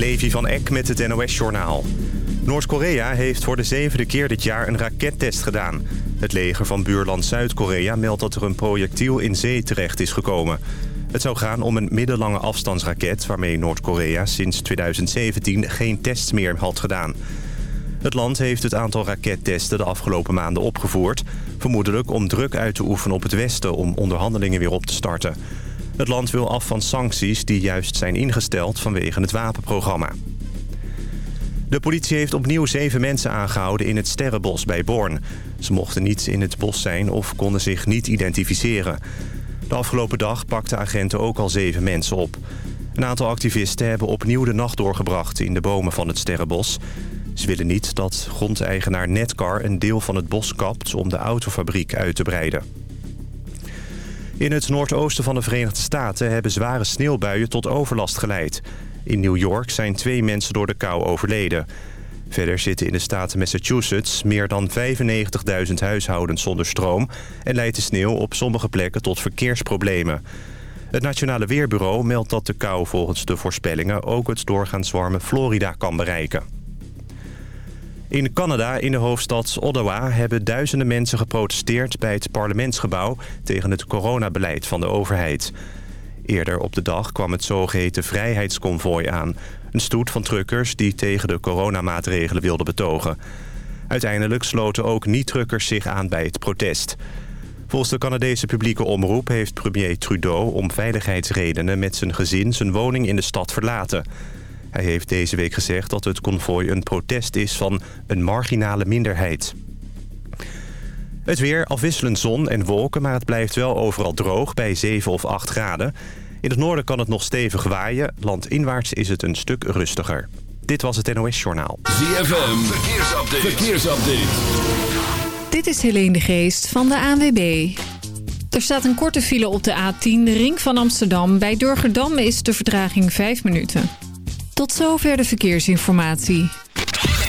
Levi van Eck met het NOS-journaal. Noord-Korea heeft voor de zevende keer dit jaar een rakettest gedaan. Het leger van buurland Zuid-Korea meldt dat er een projectiel in zee terecht is gekomen. Het zou gaan om een middellange afstandsraket... waarmee Noord-Korea sinds 2017 geen tests meer had gedaan. Het land heeft het aantal rakettesten de afgelopen maanden opgevoerd... vermoedelijk om druk uit te oefenen op het Westen om onderhandelingen weer op te starten. Het land wil af van sancties die juist zijn ingesteld vanwege het wapenprogramma. De politie heeft opnieuw zeven mensen aangehouden in het Sterrenbos bij Born. Ze mochten niet in het bos zijn of konden zich niet identificeren. De afgelopen dag pakten agenten ook al zeven mensen op. Een aantal activisten hebben opnieuw de nacht doorgebracht in de bomen van het Sterrenbos. Ze willen niet dat grondeigenaar Netcar een deel van het bos kapt om de autofabriek uit te breiden. In het noordoosten van de Verenigde Staten hebben zware sneeuwbuien tot overlast geleid. In New York zijn twee mensen door de kou overleden. Verder zitten in de staat Massachusetts meer dan 95.000 huishoudens zonder stroom... en leidt de sneeuw op sommige plekken tot verkeersproblemen. Het Nationale Weerbureau meldt dat de kou volgens de voorspellingen... ook het doorgaans warme Florida kan bereiken. In Canada, in de hoofdstad Ottawa, hebben duizenden mensen geprotesteerd bij het parlementsgebouw tegen het coronabeleid van de overheid. Eerder op de dag kwam het zogeheten vrijheidsconvooi aan. Een stoet van truckers die tegen de coronamaatregelen wilden betogen. Uiteindelijk sloten ook niet-truckers zich aan bij het protest. Volgens de Canadese publieke omroep heeft premier Trudeau om veiligheidsredenen met zijn gezin zijn woning in de stad verlaten. Hij heeft deze week gezegd dat het konvooi een protest is van een marginale minderheid. Het weer, afwisselend zon en wolken, maar het blijft wel overal droog bij 7 of 8 graden. In het noorden kan het nog stevig waaien. Landinwaarts is het een stuk rustiger. Dit was het NOS Journaal. ZFM, verkeersupdate. verkeersupdate. Dit is Helene de Geest van de ANWB. Er staat een korte file op de A10, de ring van Amsterdam. Bij Durgerdam is de vertraging 5 minuten. Tot zover de verkeersinformatie.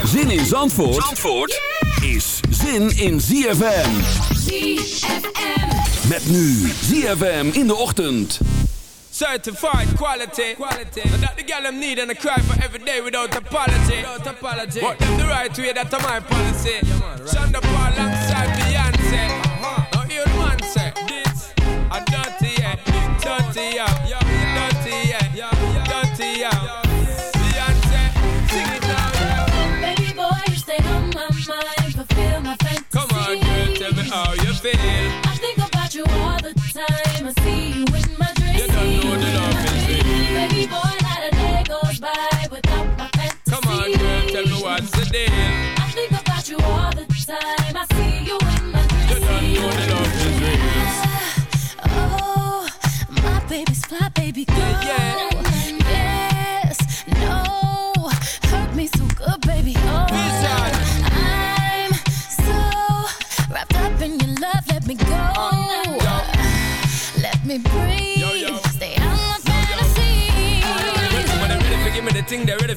Zin in Zandvoort, Zandvoort is zin in ZFM. ZFM. Met nu ZFM in de ochtend. Certified quality. quality. That the girl them need and I cry for every day without apology. Without apology. What them the right way, that's my policy. Yeah, man, right. Shonda Paul alongside Beyonce. Uh-huh. Now you the man say, this, a dirty yeah, dirty yeah, feel. I think about you all the time. I see you in my dreams. You don't know the love is real. Baby boy, not a day goes by without my fantasy. Come on, girl, tell me what's the deal. I think about you all the time. I see you in my dreams. You don't know the love is real. Oh, my baby's fly, baby girl. Yeah,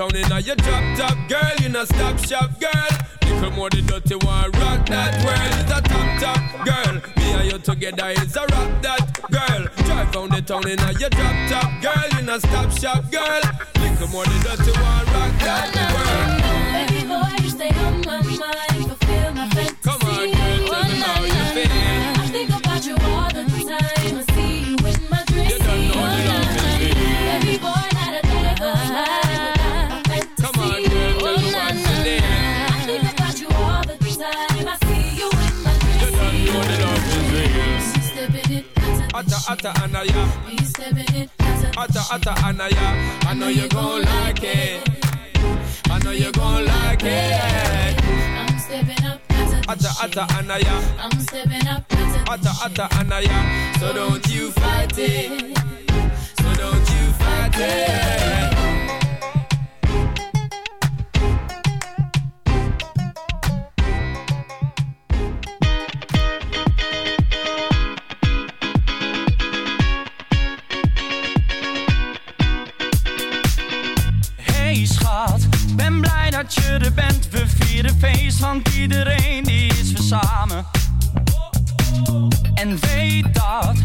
town in a your drop top girl, you no stop shop girl. Little more the dirty one, rock that world. It's a top top girl. Me and you together is a rock that girl. Drive down the town in a your drop top girl, you no stop shop girl. Little more the dirty one, rock that world. Baby boy. atta anaya. Stepping in as a atta atta anaya. I know you gon' like it. I know you gon' like it. I'm stepping up. Atta atta anaya, I'm stepping up. Atta atta anaya, so don't you fight it, so don't you fight it. bent, we vieren feest, want iedereen die is we samen. En weet dat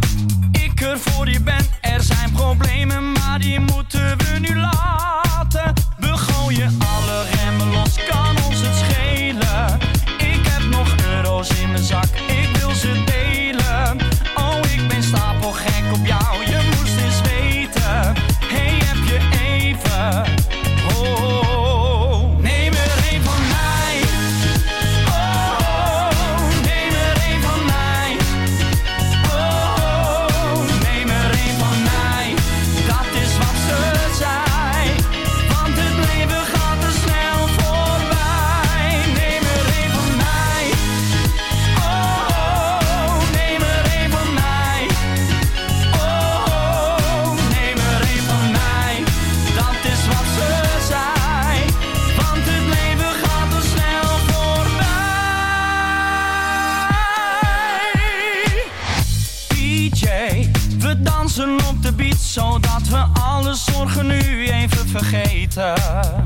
ik er voor je ben. Er zijn problemen, maar die moeten we nu laten. We gooien alle remmen los, kan ons het schelen. Ik heb nog euro's in mijn zak, ik wil ze later.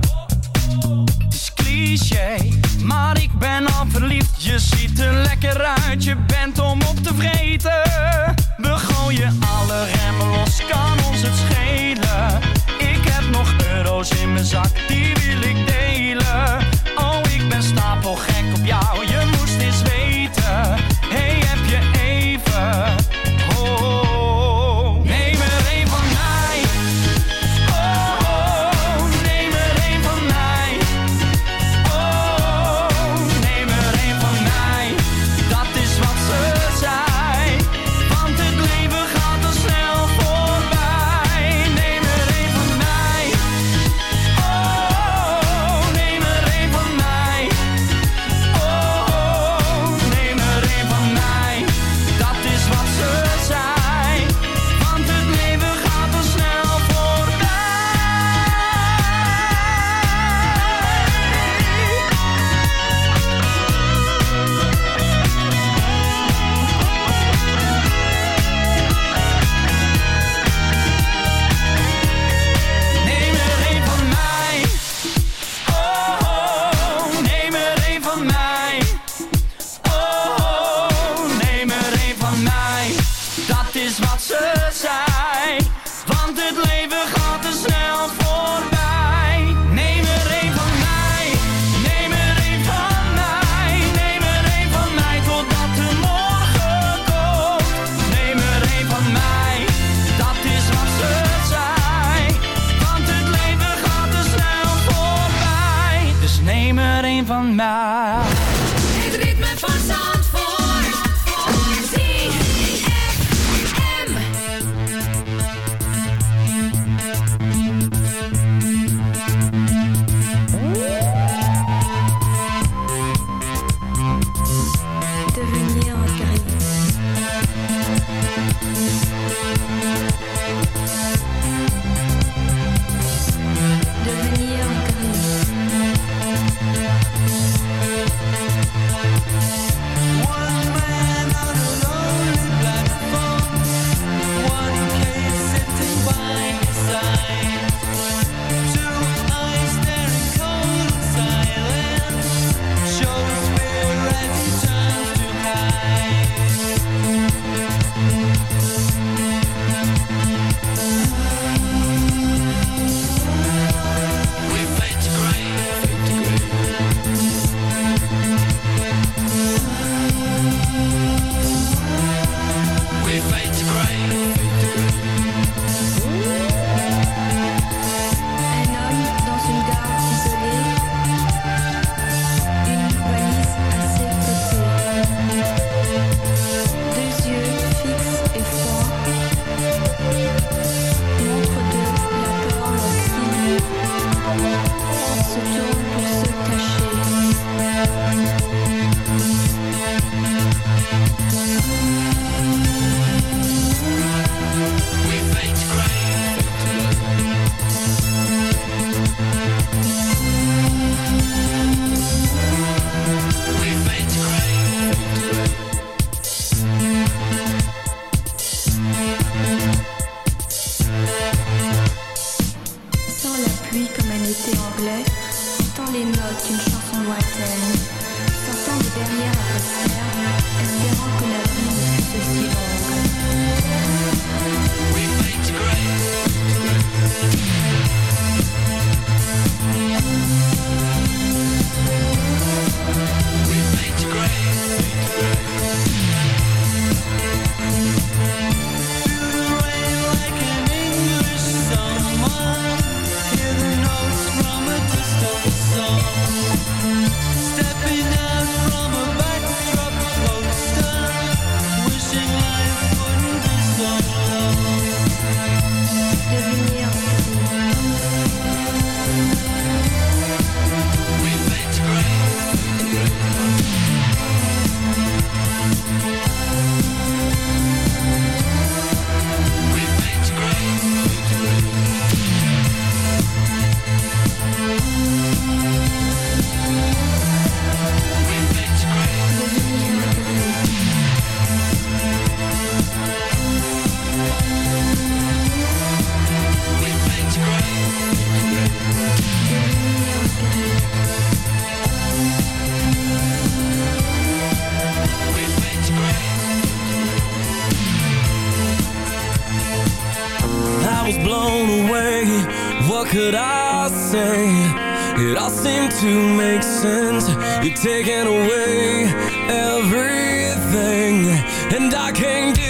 You're taking away everything, and I can't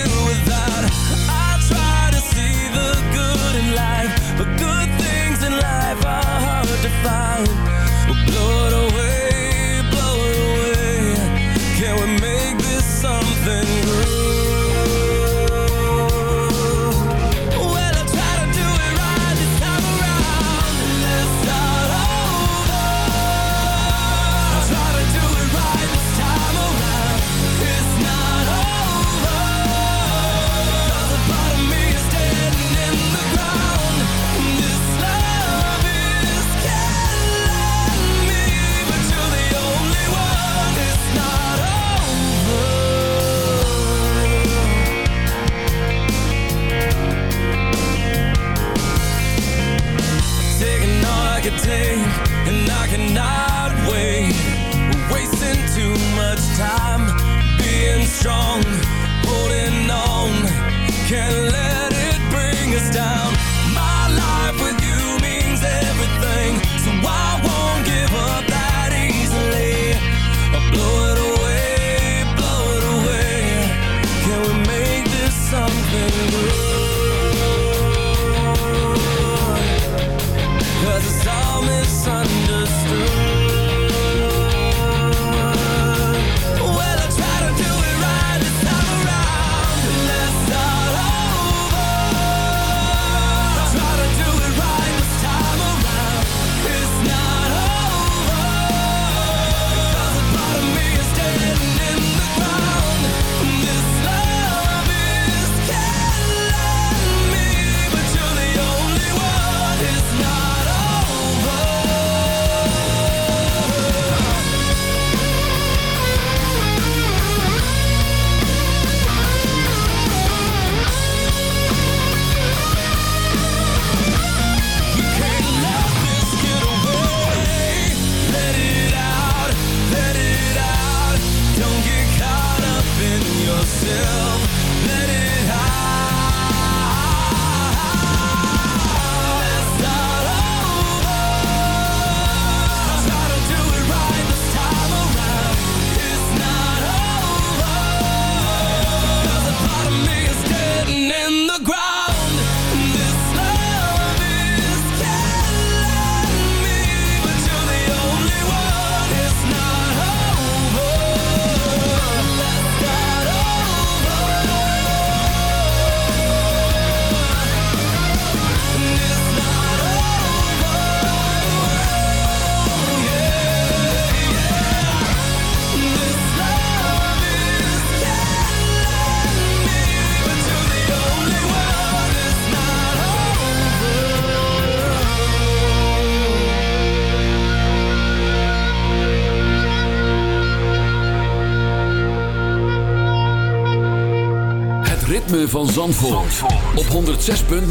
106.9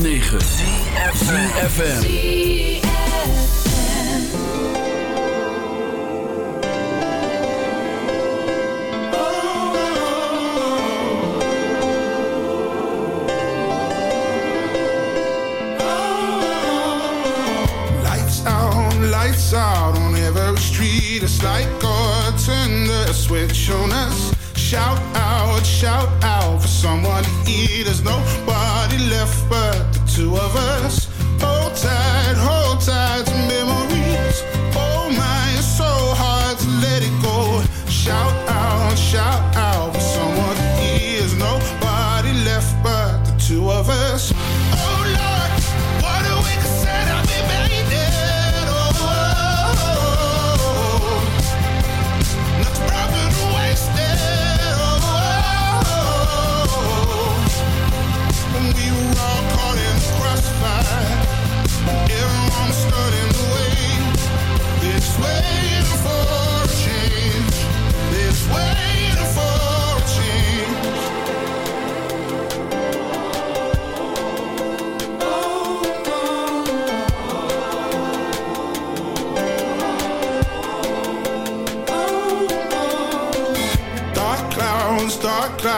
FM. lights out on every street. It's like God turned the switch on us. shout out, shout out for someone to. There's nobody left but the two of us. Hold tight, hold tight to me.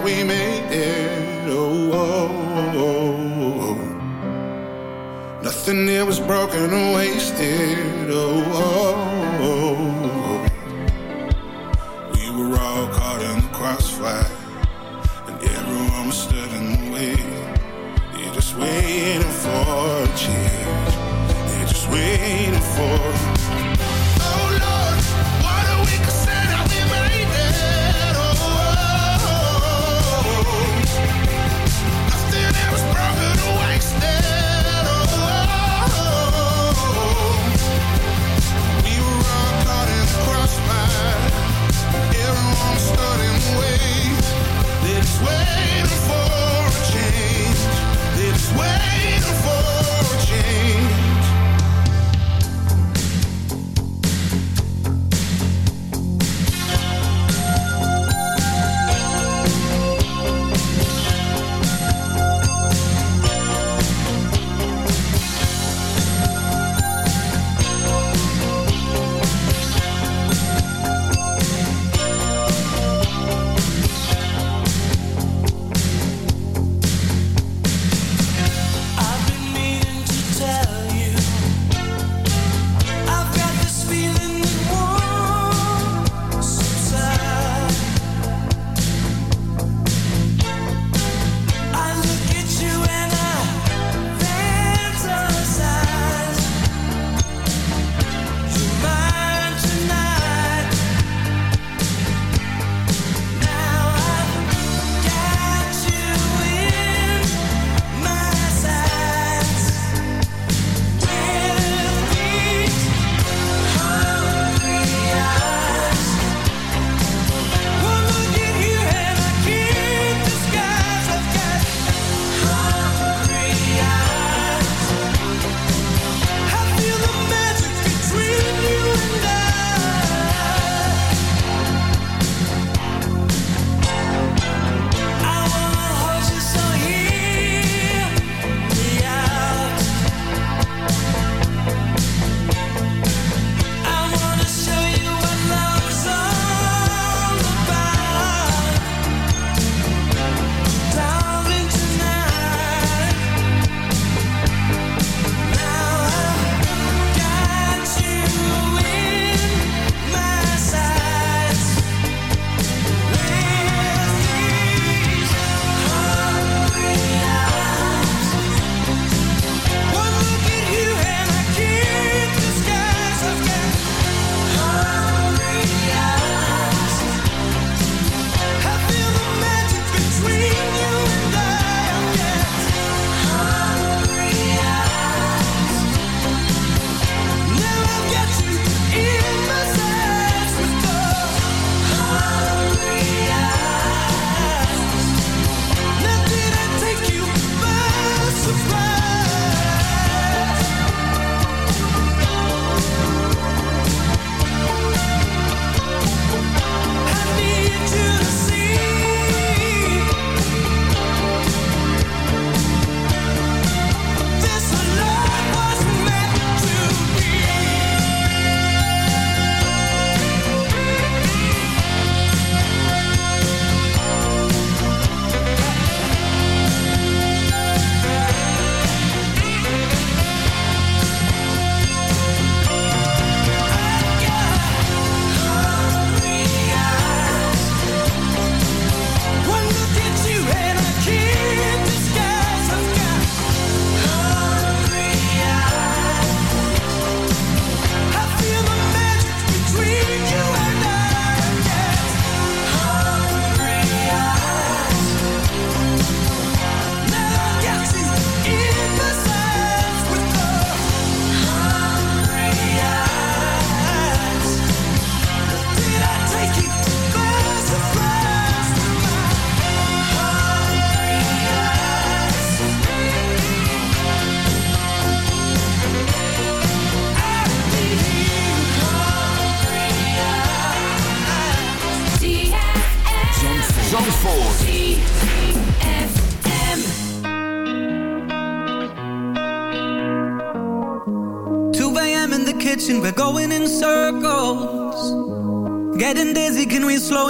that we made it. Oh, oh, oh, oh, oh. nothing here was broken or wasted. Oh.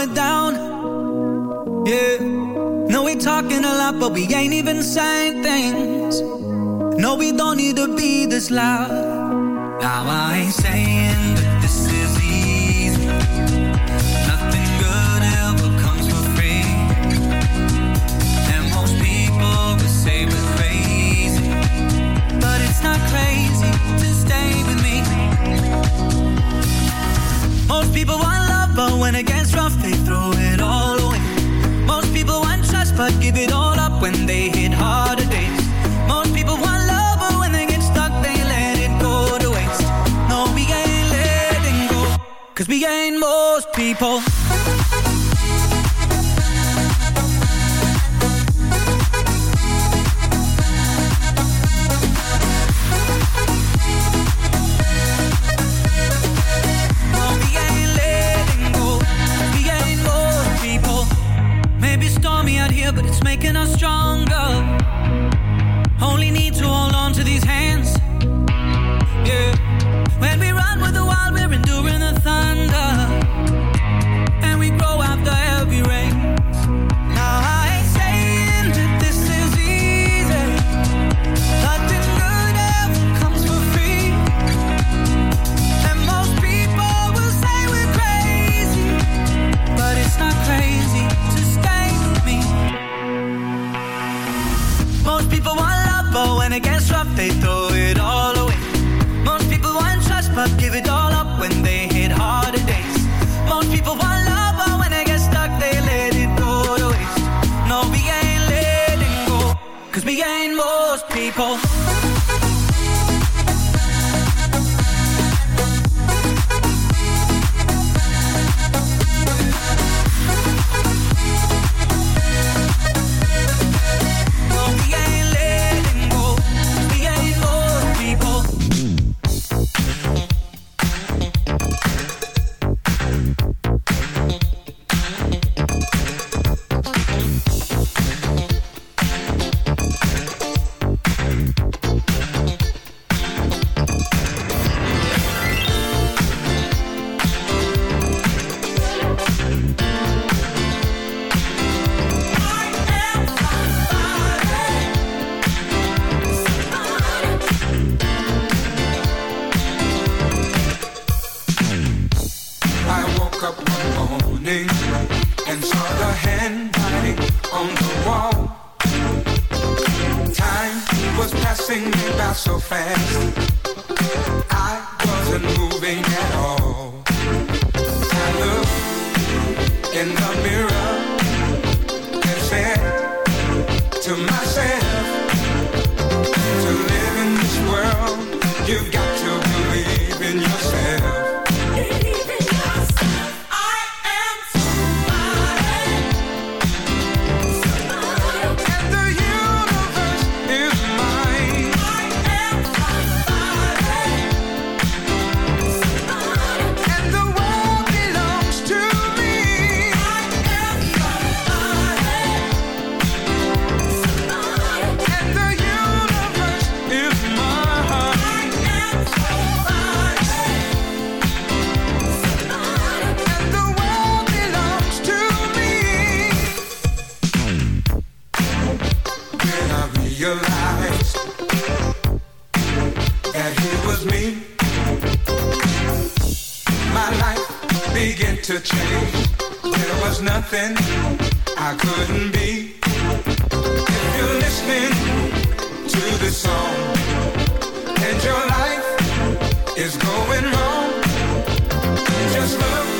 down. Yeah. No, we talking a lot, but we ain't even saying things. No, we don't need to be this loud. Now I ain't people. favorite song. And your life is going wrong. Just look.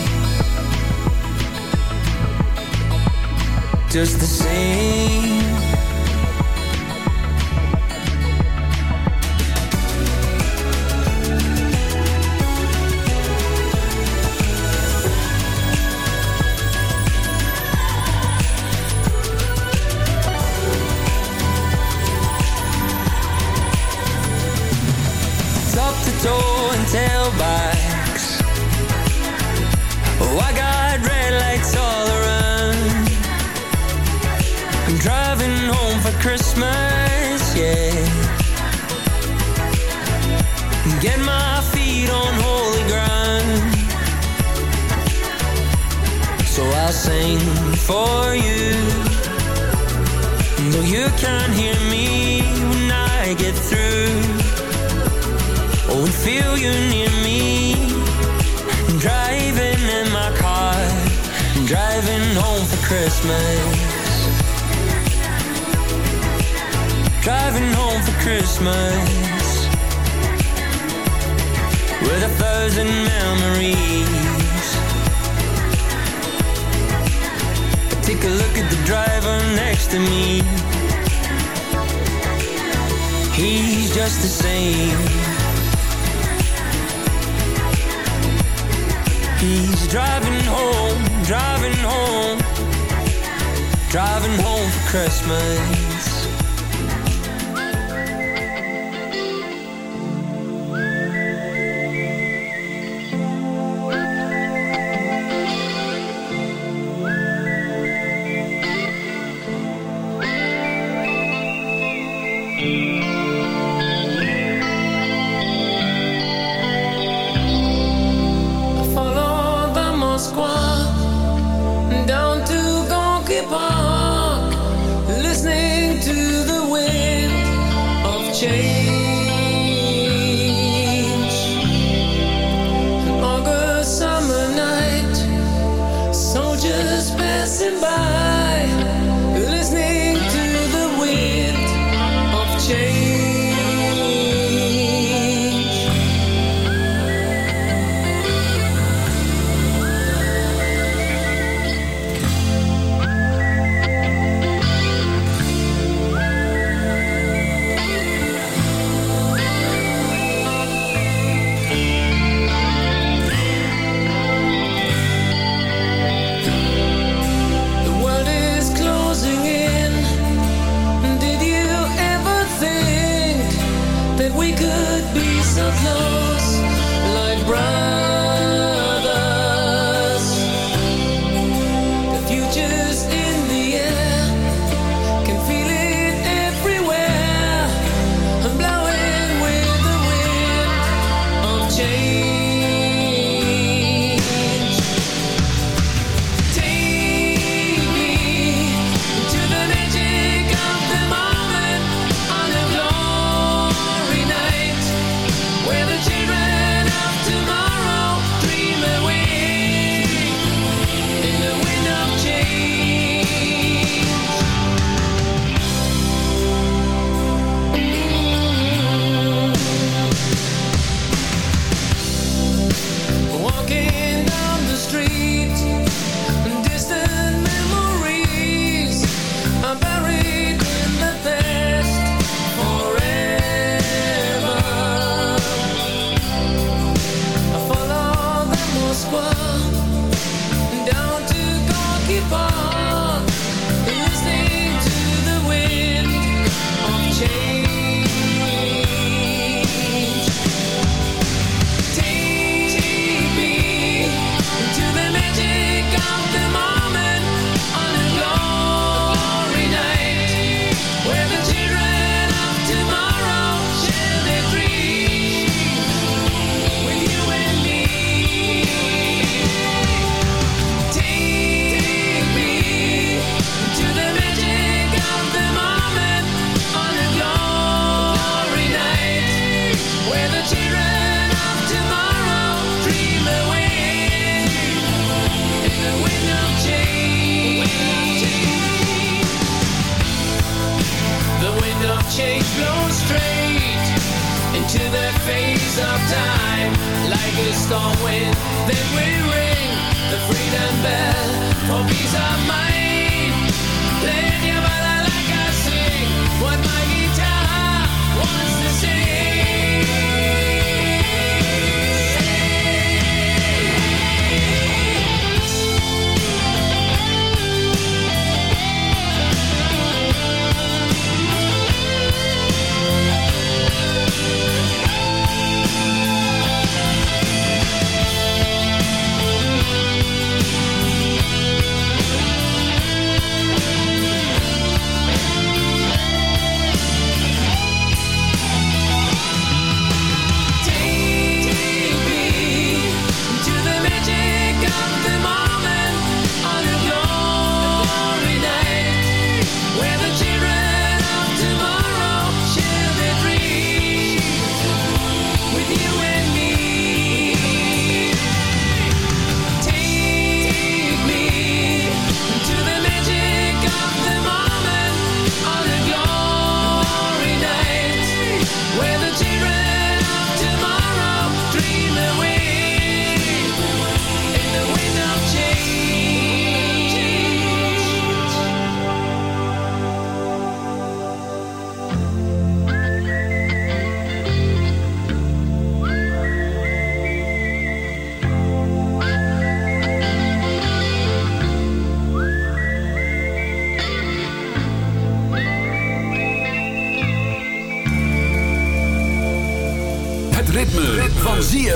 Just the same. Can't hear me when I get through. Oh, and feel you near me. Driving in my car. Driving home for Christmas. Driving home for Christmas with a thousand memories. Take a look at the driver next to me. He's just the same. He's driving home, driving home, driving home for Christmas.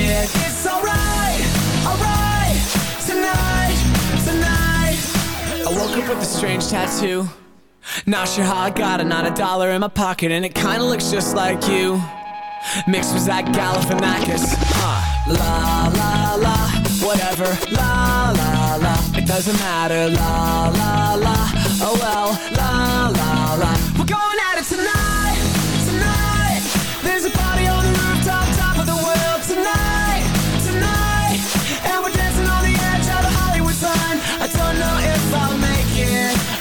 It. It's alright, alright. Tonight, tonight. I woke up with a strange tattoo. Not sure how I got it, not a dollar in my pocket, and it kinda looks just like you. Mixed with Zach Galifianakis. Huh. La la la, whatever. La la la, it doesn't matter. La la la, oh well. La la la, we're going at it tonight, tonight. There's a party on the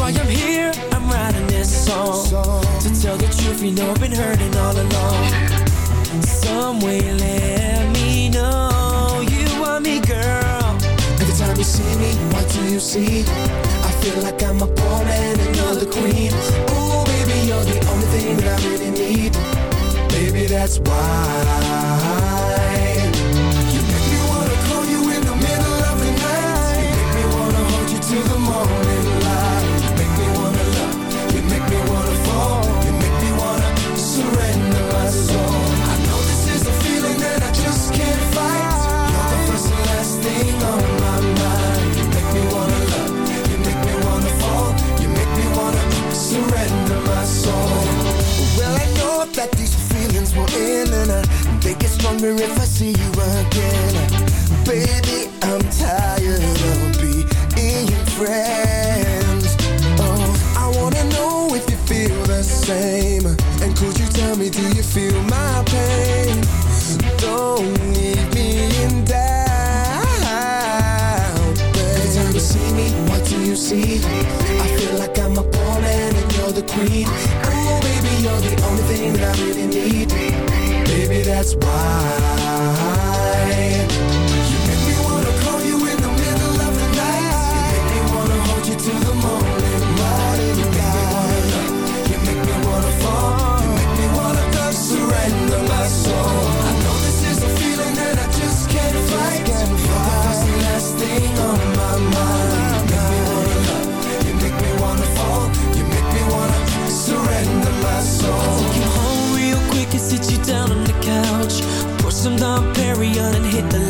why I'm here, I'm writing this song To tell the truth, you know I've been hurting all along. Some way let me know you want me, girl. Every time you see me, what do you see? I feel like I'm a poor man and you're the queen. Oh, baby, you're the only thing that I really need. Baby, that's why. You make me wanna call you in the middle of the night. You make me wanna hold you till the morning. hungry if I see you again. Baby why. some Dom Perignon and hit the